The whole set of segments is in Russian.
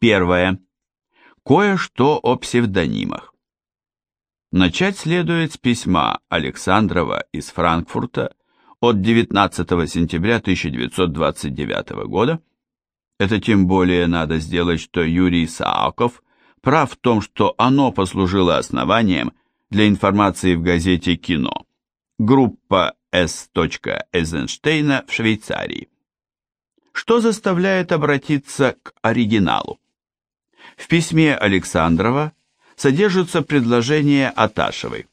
Первое. Кое-что о псевдонимах. Начать следует с письма Александрова из Франкфурта от 19 сентября 1929 года. Это тем более надо сделать, что Юрий Сааков прав в том, что оно послужило основанием для информации в газете «Кино». Группа С. Эйзенштейна в Швейцарии. Что заставляет обратиться к оригиналу? В письме Александрова содержится предложение Аташевой.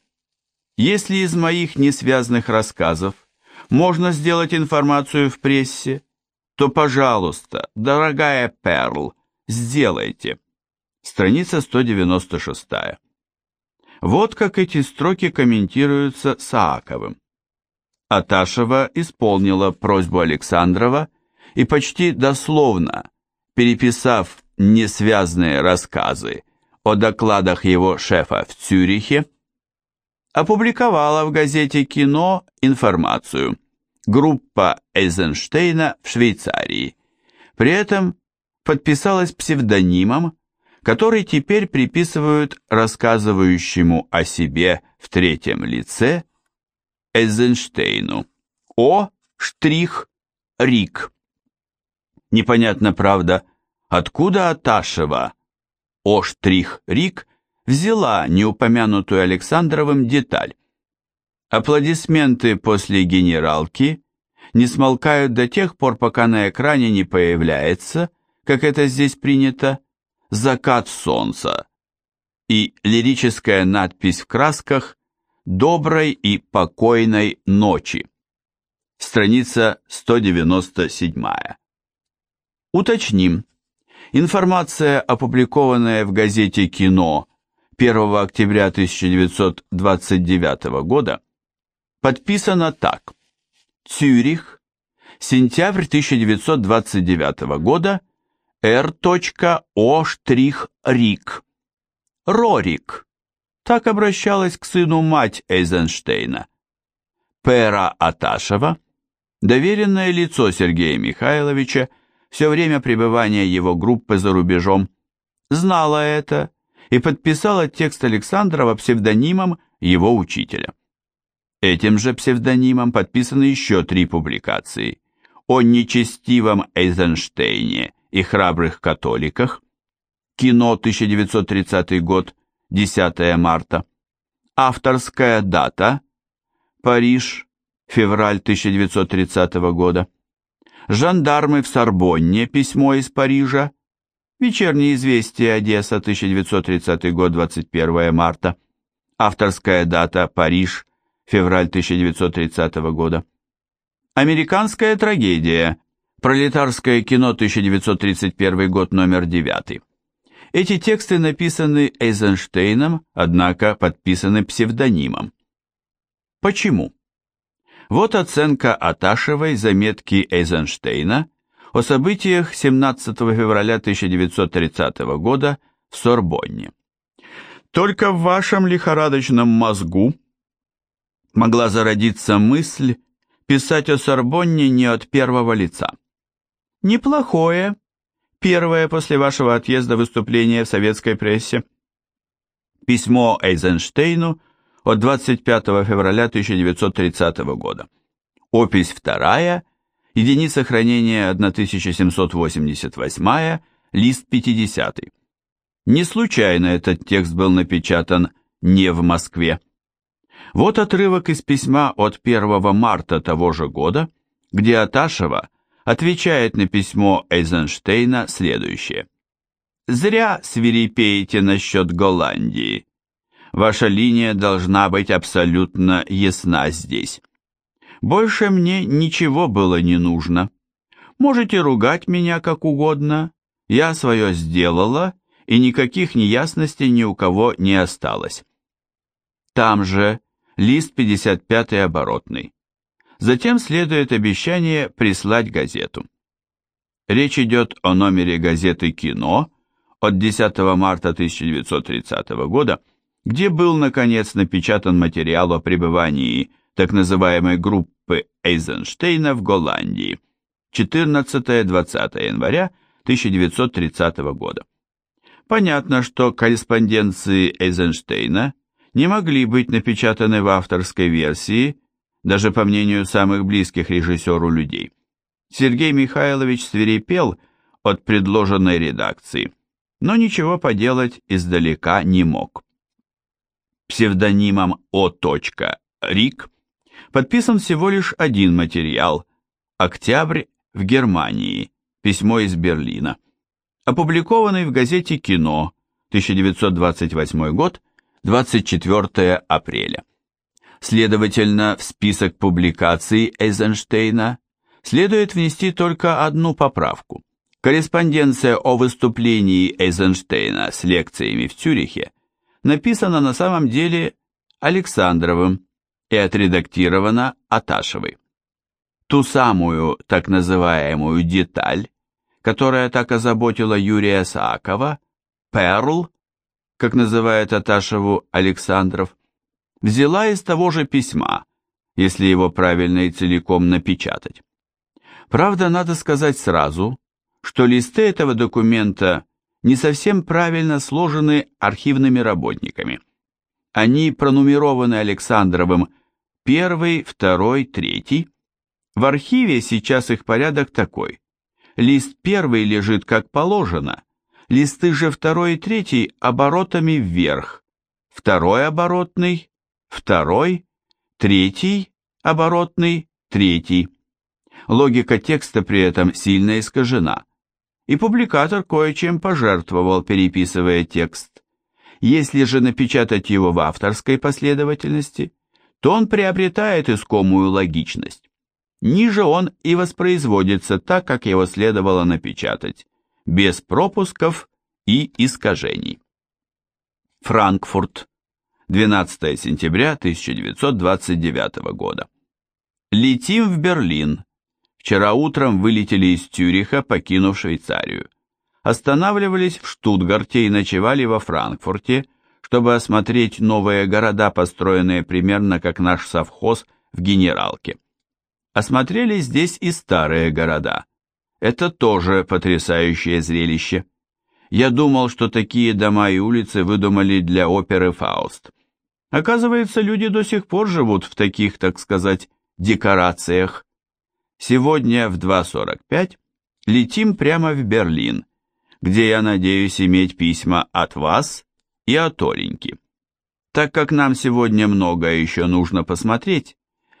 Если из моих несвязанных рассказов можно сделать информацию в прессе, то, пожалуйста, дорогая Перл, сделайте. Страница 196. Вот как эти строки комментируются Сааковым. Аташева исполнила просьбу Александрова и почти дословно, переписав несвязные рассказы о докладах его шефа в Цюрихе, опубликовала в газете «Кино» информацию «Группа Эйзенштейна в Швейцарии». При этом подписалась псевдонимом, который теперь приписывают рассказывающему о себе в третьем лице Эйзенштейну. О. Штрих Рик. Непонятно, правда, откуда Аташева О. Штрих Рик взяла неупомянутую Александровым деталь. Аплодисменты после генералки не смолкают до тех пор, пока на экране не появляется, как это здесь принято, закат солнца и лирическая надпись в красках «Доброй и покойной ночи». Страница 197. Уточним. Информация, опубликованная в газете «Кино» 1 октября 1929 года, подписана так. Цюрих, сентябрь 1929 года, Р.О. Рик. Рорик. Так обращалась к сыну мать Эйзенштейна. Пера Аташева, доверенное лицо Сергея Михайловича, все время пребывания его группы за рубежом, знала это и подписала текст Александрова псевдонимом его учителя. Этим же псевдонимом подписаны еще три публикации о нечестивом Эйзенштейне и храбрых католиках, кино 1930 год, 10 марта, авторская дата, Париж, февраль 1930 года, жандармы в Сорбонне, письмо из Парижа, Вечерние известия, Одесса, 1930 год, 21 марта. Авторская дата, Париж, февраль 1930 года. Американская трагедия, пролетарское кино, 1931 год, номер 9. Эти тексты написаны Эйзенштейном, однако подписаны псевдонимом. Почему? Вот оценка Аташевой заметки Эйзенштейна о событиях 17 февраля 1930 года в Сорбонне. Только в вашем лихорадочном мозгу могла зародиться мысль писать о Сорбонне не от первого лица. Неплохое, первое после вашего отъезда выступление в советской прессе. Письмо Эйзенштейну от 25 февраля 1930 года. Опись вторая – единица хранения 1788, лист 50. Не случайно этот текст был напечатан не в Москве. Вот отрывок из письма от 1 марта того же года, где Аташева отвечает на письмо Эйзенштейна следующее. «Зря свирепеете насчет Голландии. Ваша линия должна быть абсолютно ясна здесь. Больше мне ничего было не нужно. Можете ругать меня как угодно. Я свое сделала, и никаких неясностей ни у кого не осталось. Там же лист 55 оборотный. Затем следует обещание прислать газету. Речь идет о номере газеты «Кино» от 10 марта 1930 года, где был, наконец, напечатан материал о пребывании так называемой группы Эйзенштейна в Голландии 14-20 января 1930 года. Понятно, что корреспонденции Эйзенштейна не могли быть напечатаны в авторской версии, даже по мнению самых близких режиссеру людей. Сергей Михайлович свирепел от предложенной редакции, но ничего поделать издалека не мог. Псевдонимом О. Рик подписан всего лишь один материал «Октябрь в Германии. Письмо из Берлина», опубликованный в газете «Кино», 1928 год, 24 апреля. Следовательно, в список публикаций Эйзенштейна следует внести только одну поправку. Корреспонденция о выступлении Эйзенштейна с лекциями в Цюрихе написана на самом деле Александровым и отредактирована Аташевой. Ту самую так называемую деталь, которая так озаботила Юрия Саакова, «Перл», как называет Аташеву Александров, взяла из того же письма, если его правильно и целиком напечатать. Правда, надо сказать сразу, что листы этого документа не совсем правильно сложены архивными работниками. Они пронумерованы Александровым первый, второй, третий. В архиве сейчас их порядок такой. Лист первый лежит как положено, листы же второй и третий оборотами вверх, второй оборотный, второй, третий оборотный, третий. Логика текста при этом сильно искажена, и публикатор кое-чем пожертвовал, переписывая текст. Если же напечатать его в авторской последовательности, то он приобретает искомую логичность. Ниже он и воспроизводится так, как его следовало напечатать, без пропусков и искажений. Франкфурт, 12 сентября 1929 года. Летим в Берлин. Вчера утром вылетели из Тюриха, покинув Швейцарию. Останавливались в Штутгарте и ночевали во Франкфурте, чтобы осмотреть новые города, построенные примерно как наш совхоз в Генералке. Осмотрели здесь и старые города. Это тоже потрясающее зрелище. Я думал, что такие дома и улицы выдумали для оперы «Фауст». Оказывается, люди до сих пор живут в таких, так сказать, декорациях. Сегодня в 2.45 летим прямо в Берлин, где я надеюсь иметь письма от вас и от Оленьки. Так как нам сегодня много еще нужно посмотреть,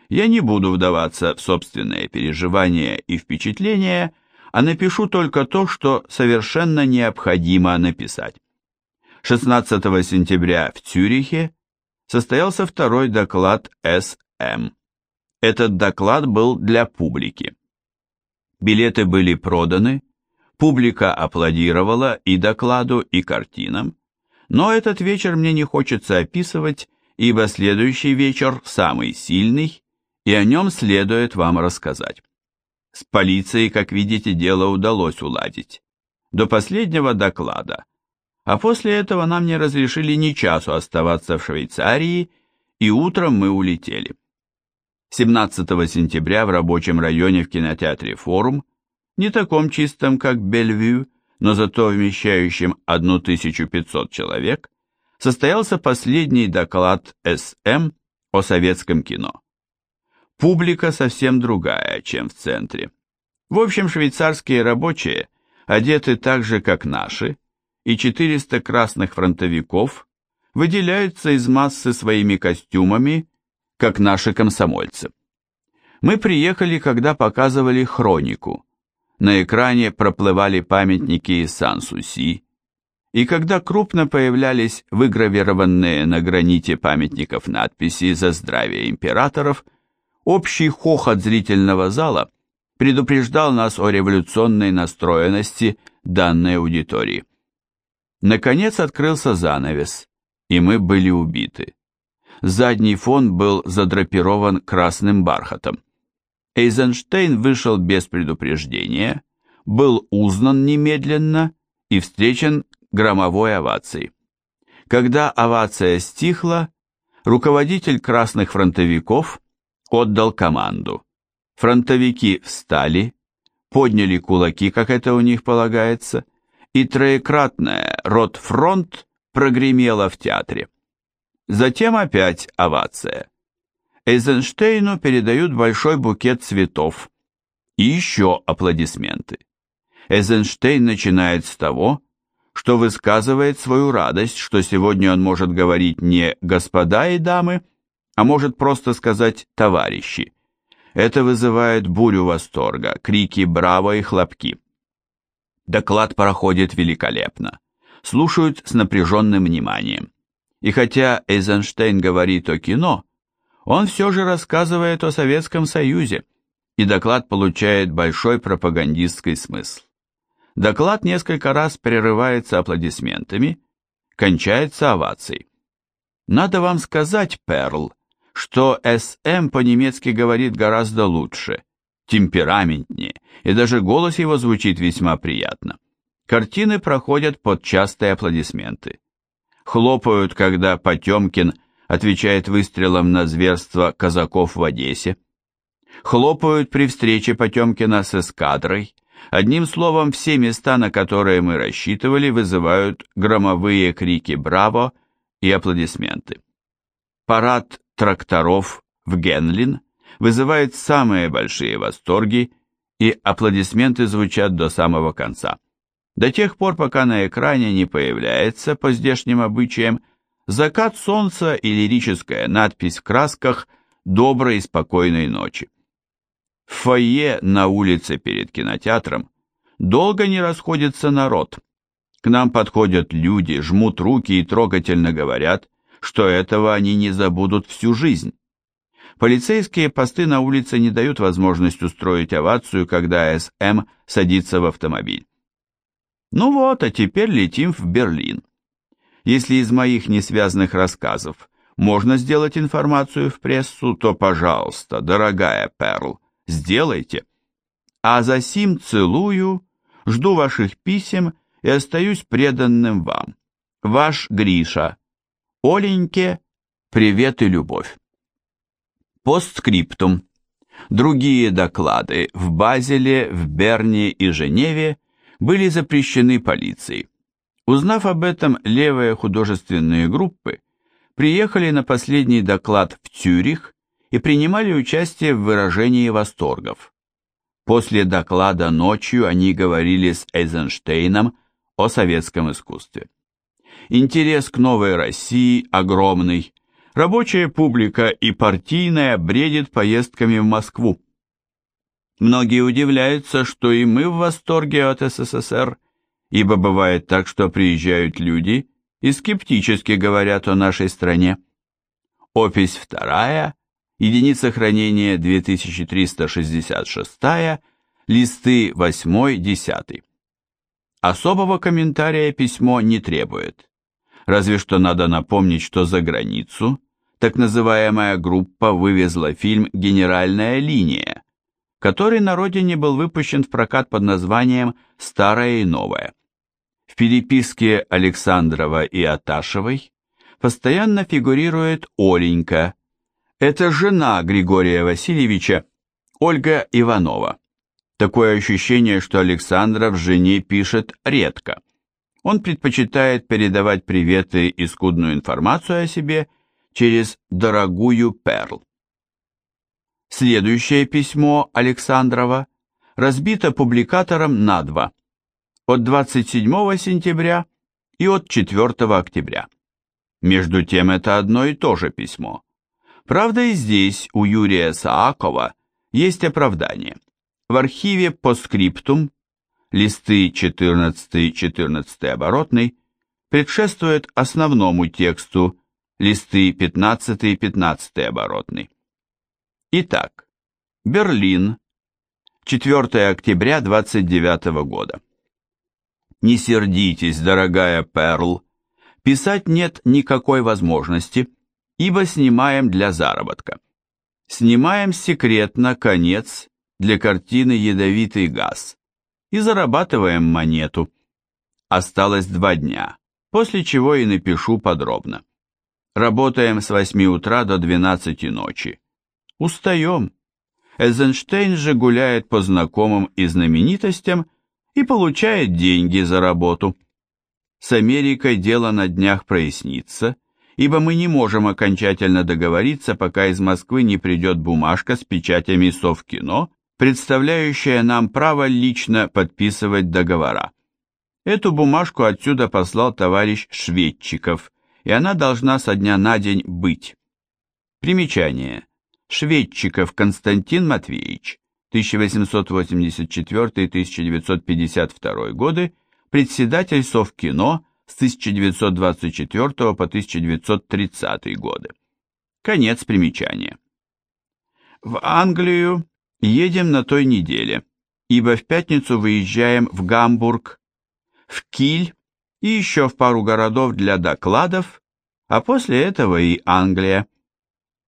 я не буду вдаваться в собственные переживания и впечатления, а напишу только то, что совершенно необходимо написать. 16 сентября в Цюрихе состоялся второй доклад СМ. Этот доклад был для публики. Билеты были проданы, публика аплодировала и докладу, и картинам, но этот вечер мне не хочется описывать, ибо следующий вечер самый сильный, и о нем следует вам рассказать. С полицией, как видите, дело удалось уладить. До последнего доклада. А после этого нам не разрешили ни часу оставаться в Швейцарии, и утром мы улетели. 17 сентября в рабочем районе в кинотеатре «Форум», не таком чистом, как Бельвью, но зато вмещающим 1500 человек, состоялся последний доклад СМ о советском кино. Публика совсем другая, чем в центре. В общем, швейцарские рабочие одеты так же, как наши, и 400 красных фронтовиков выделяются из массы своими костюмами, как наши комсомольцы. Мы приехали, когда показывали хронику. На экране проплывали памятники из Сан-Суси, и когда крупно появлялись выгравированные на граните памятников надписи «За здравие императоров», общий хохот зрительного зала предупреждал нас о революционной настроенности данной аудитории. Наконец открылся занавес, и мы были убиты. Задний фон был задрапирован красным бархатом. Эйзенштейн вышел без предупреждения, был узнан немедленно и встречен громовой овацией. Когда овация стихла, руководитель красных фронтовиков отдал команду. Фронтовики встали, подняли кулаки, как это у них полагается, и троекратная «Ротфронт» прогремела в театре. Затем опять овация. Эйзенштейну передают большой букет цветов. И еще аплодисменты. Эйзенштейн начинает с того, что высказывает свою радость, что сегодня он может говорить не «господа и дамы», а может просто сказать «товарищи». Это вызывает бурю восторга, крики «браво» и хлопки. Доклад проходит великолепно. Слушают с напряженным вниманием. И хотя Эйзенштейн говорит о кино, он все же рассказывает о Советском Союзе, и доклад получает большой пропагандистский смысл. Доклад несколько раз прерывается аплодисментами, кончается овацией. Надо вам сказать, Перл, что СМ по-немецки говорит гораздо лучше, темпераментнее, и даже голос его звучит весьма приятно. Картины проходят под частые аплодисменты. Хлопают, когда Потемкин отвечает выстрелом на зверство казаков в Одессе. Хлопают при встрече Потемкина с эскадрой. Одним словом, все места, на которые мы рассчитывали, вызывают громовые крики «Браво!» и аплодисменты. Парад тракторов в Генлин вызывает самые большие восторги, и аплодисменты звучат до самого конца. До тех пор, пока на экране не появляется, по здешним обычаям, закат солнца и лирическая надпись в красках «Доброй и спокойной ночи». В фойе на улице перед кинотеатром долго не расходится народ. К нам подходят люди, жмут руки и трогательно говорят, что этого они не забудут всю жизнь. Полицейские посты на улице не дают возможность устроить овацию, когда СМ садится в автомобиль. Ну вот, а теперь летим в Берлин. Если из моих несвязанных рассказов можно сделать информацию в прессу, то, пожалуйста, дорогая Перл, сделайте. А за сим целую, жду ваших писем и остаюсь преданным вам. Ваш Гриша. Оленьке, привет и любовь. Постскриптум. Другие доклады в Базеле, в Берне и Женеве были запрещены полицией. Узнав об этом, левые художественные группы приехали на последний доклад в Цюрих и принимали участие в выражении восторгов. После доклада ночью они говорили с Эйзенштейном о советском искусстве. Интерес к новой России огромный, Рабочая публика и партийная бредит поездками в Москву. Многие удивляются, что и мы в восторге от СССР, ибо бывает так, что приезжают люди и скептически говорят о нашей стране. Опись вторая, единица хранения 2366, листы 8-10. Особого комментария письмо не требует. Разве что надо напомнить, что за границу так называемая группа вывезла фильм «Генеральная линия», который на родине был выпущен в прокат под названием «Старое и новое». В переписке Александрова и Аташевой постоянно фигурирует Оленька. Это жена Григория Васильевича, Ольга Иванова. Такое ощущение, что Александров жене пишет редко. Он предпочитает передавать приветы и скудную информацию о себе через дорогую Перл. Следующее письмо Александрова разбито публикатором на два, от 27 сентября и от 4 октября. Между тем это одно и то же письмо. Правда и здесь у Юрия Саакова есть оправдание. В архиве по скриптум, листы 14-14 оборотный, предшествует основному тексту листы 15 и 15 оборотный. Итак, Берлин, 4 октября 29 года. Не сердитесь, дорогая Перл, писать нет никакой возможности, ибо снимаем для заработка. Снимаем секретно конец для картины «Ядовитый газ» и зарабатываем монету. Осталось два дня, после чего и напишу подробно. Работаем с 8 утра до 12 ночи. Устаем. Эйзенштейн же гуляет по знакомым и знаменитостям и получает деньги за работу. С Америкой дело на днях прояснится, ибо мы не можем окончательно договориться, пока из Москвы не придет бумажка с печатями Совкино, представляющая нам право лично подписывать договора. Эту бумажку отсюда послал товарищ Шведчиков, и она должна со дня на день быть. Примечание. Шведчиков Константин Матвеевич, 1884-1952 годы, председатель Совкино с 1924 по 1930 годы. Конец примечания. В Англию едем на той неделе, ибо в пятницу выезжаем в Гамбург, в Киль и еще в пару городов для докладов, а после этого и Англия.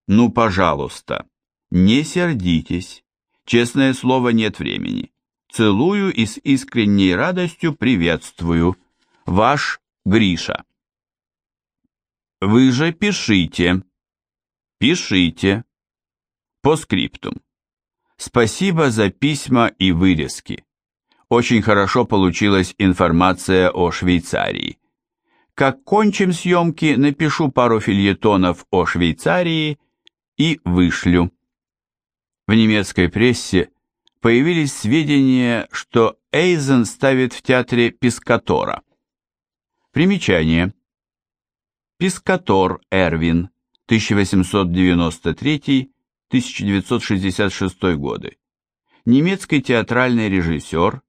Ну, пожалуйста, не сердитесь. Честное слово, нет времени. Целую и с искренней радостью приветствую. Ваш Гриша. Вы же пишите. Пишите. По скриптум. Спасибо за письма и вырезки. Очень хорошо получилась информация о Швейцарии. Как кончим съемки, напишу пару фильетонов о Швейцарии и вышлю. В немецкой прессе появились сведения, что Эйзен ставит в театре Пискатора. Примечание. Пискатор Эрвин, 1893-1966 годы. Немецкий театральный режиссер.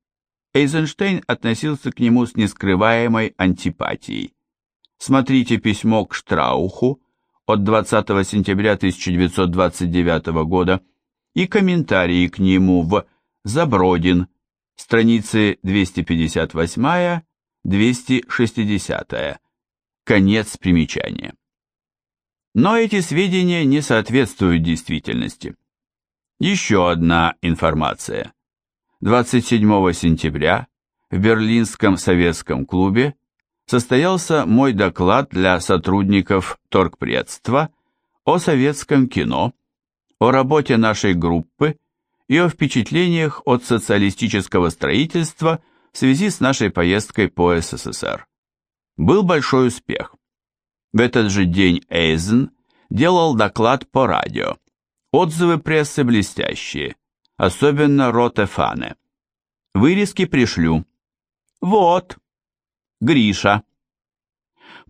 Эйзенштейн относился к нему с нескрываемой антипатией. Смотрите письмо к Штрауху от 20 сентября 1929 года и комментарии к нему в Забродин, страницы 258-260. Конец примечания. Но эти сведения не соответствуют действительности. Еще одна информация. 27 сентября в Берлинском советском клубе состоялся мой доклад для сотрудников торгпредства о советском кино, о работе нашей группы и о впечатлениях от социалистического строительства в связи с нашей поездкой по СССР. Был большой успех. В этот же день Эйзен делал доклад по радио. Отзывы прессы блестящие, особенно Ротефане. Вырезки пришлю. Вот. Гриша.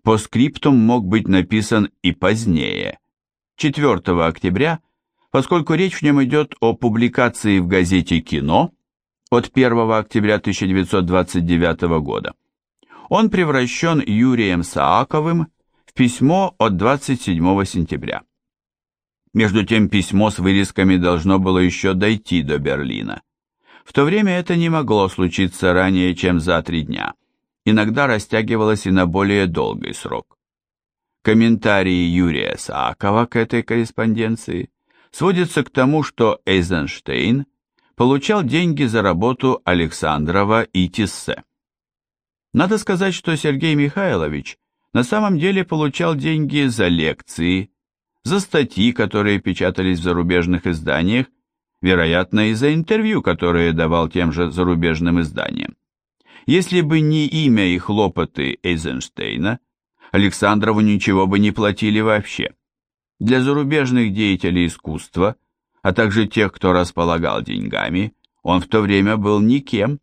По скриптум мог быть написан и позднее, 4 октября поскольку речь в нем идет о публикации в газете «Кино» от 1 октября 1929 года. Он превращен Юрием Сааковым в письмо от 27 сентября. Между тем письмо с вырезками должно было еще дойти до Берлина. В то время это не могло случиться ранее, чем за три дня. Иногда растягивалось и на более долгий срок. Комментарии Юрия Саакова к этой корреспонденции сводится к тому, что Эйзенштейн получал деньги за работу Александрова и Тиссе. Надо сказать, что Сергей Михайлович на самом деле получал деньги за лекции, за статьи, которые печатались в зарубежных изданиях, вероятно, и за интервью, которые давал тем же зарубежным изданиям. Если бы не имя и хлопоты Эйзенштейна, Александрову ничего бы не платили вообще. Для зарубежных деятелей искусства, а также тех, кто располагал деньгами, он в то время был никем.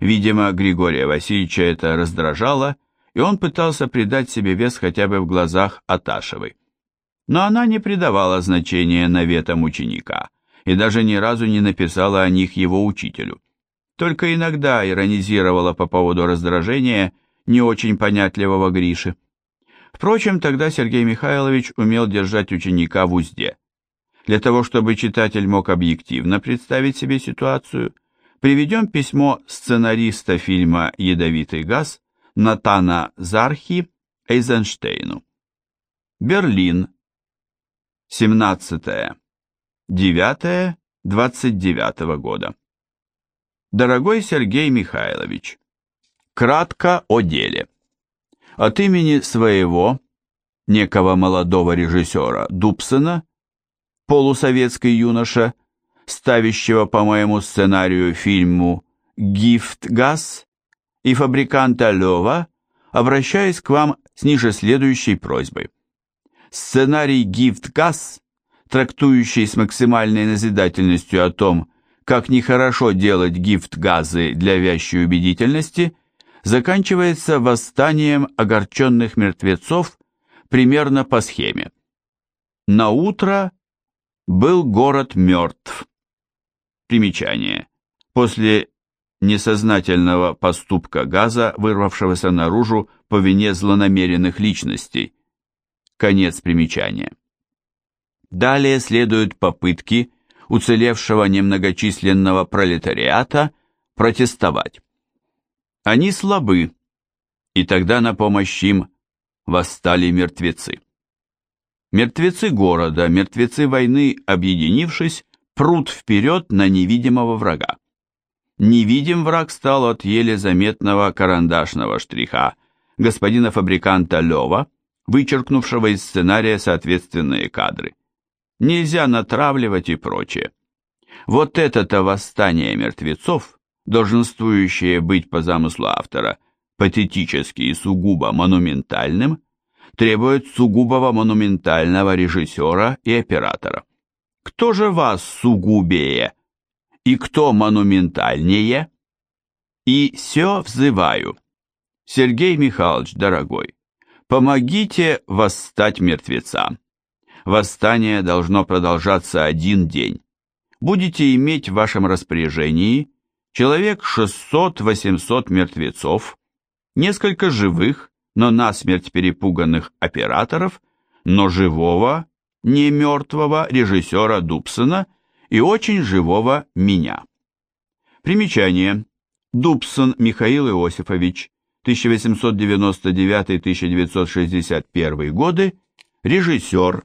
Видимо, Григория Васильевича это раздражало, и он пытался придать себе вес хотя бы в глазах Аташевой. Но она не придавала значения наветам ученика и даже ни разу не написала о них его учителю. Только иногда иронизировала по поводу раздражения не очень понятливого Гриши. Впрочем, тогда Сергей Михайлович умел держать ученика в узде. Для того, чтобы читатель мог объективно представить себе ситуацию, приведем письмо сценариста фильма «Ядовитый газ» Натана Зархи Эйзенштейну. Берлин. 17. 9. 29 года. Дорогой Сергей Михайлович, кратко о деле. От имени своего, некого молодого режиссера Дубсона, полусоветский юноша, ставящего по моему сценарию фильму «Гифтгаз» и фабриканта Лева обращаюсь к вам с ниже следующей просьбой. Сценарий «Гифтгаз», трактующий с максимальной назидательностью о том, как нехорошо делать гифт-газы для вящей убедительности, заканчивается восстанием огорченных мертвецов примерно по схеме. На утро был город мертв. Примечание. После несознательного поступка газа, вырвавшегося наружу по вине злонамеренных личностей. Конец примечания. Далее следуют попытки уцелевшего немногочисленного пролетариата протестовать. Они слабы, и тогда на помощь им восстали мертвецы. Мертвецы города, мертвецы войны, объединившись, прут вперед на невидимого врага. Невидим враг стал от еле заметного карандашного штриха господина фабриканта Лева, вычеркнувшего из сценария соответственные кадры. Нельзя натравливать и прочее. Вот это-то восстание мертвецов, долженствующее быть по замыслу автора патетически и сугубо монументальным, требует сугубого монументального режиссера и оператора. Кто же вас сугубее? И кто монументальнее? И все взываю. Сергей Михайлович, дорогой, помогите восстать мертвецам. Восстание должно продолжаться один день. Будете иметь в вашем распоряжении человек 600-800 мертвецов, несколько живых, но насмерть перепуганных операторов, но живого, не мертвого режиссера Дубсона и очень живого меня. Примечание. Дубсон Михаил Иосифович, 1899-1961 годы, режиссер,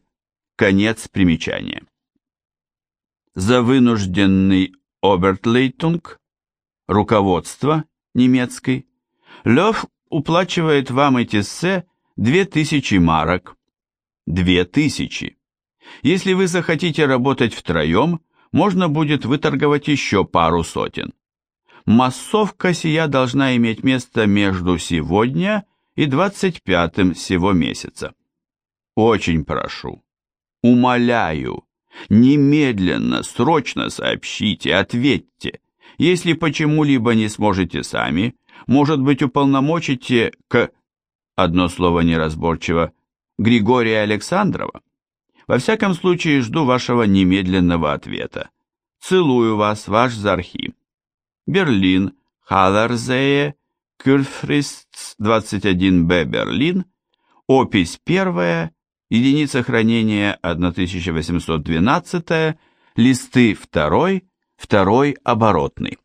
конец примечания. За вынужденный обертлейтунг, руководство немецкой, Лев уплачивает вам эти се 2000 марок. 2000. Если вы захотите работать втроем, можно будет выторговать еще пару сотен. Массовка сия должна иметь место между сегодня и 25 сего месяца. Очень прошу, умоляю, немедленно, срочно сообщите, ответьте. Если почему-либо не сможете сами, может быть, уполномочите к, одно слово неразборчиво, Григория Александрова? Во всяком случае, жду вашего немедленного ответа. Целую вас, ваш Зархи. Берлин, Халлерзее, Кюрфрист 21Б Берлин, опись первая, единица хранения 1812, листы второй, второй оборотный.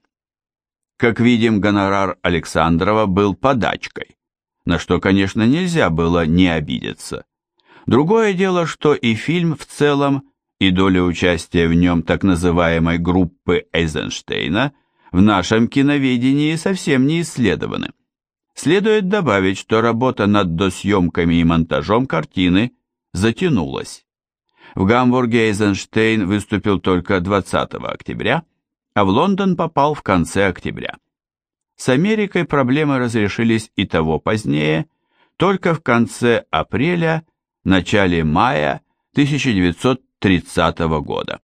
Как видим, гонорар Александрова был подачкой, на что, конечно, нельзя было не обидеться. Другое дело, что и фильм в целом, и доля участия в нем так называемой группы Эйзенштейна в нашем киноведении совсем не исследованы. Следует добавить, что работа над досъемками и монтажом картины затянулась. В Гамбурге Эйзенштейн выступил только 20 октября, а в Лондон попал в конце октября. С Америкой проблемы разрешились и того позднее, только в конце апреля, начале мая 1930 года.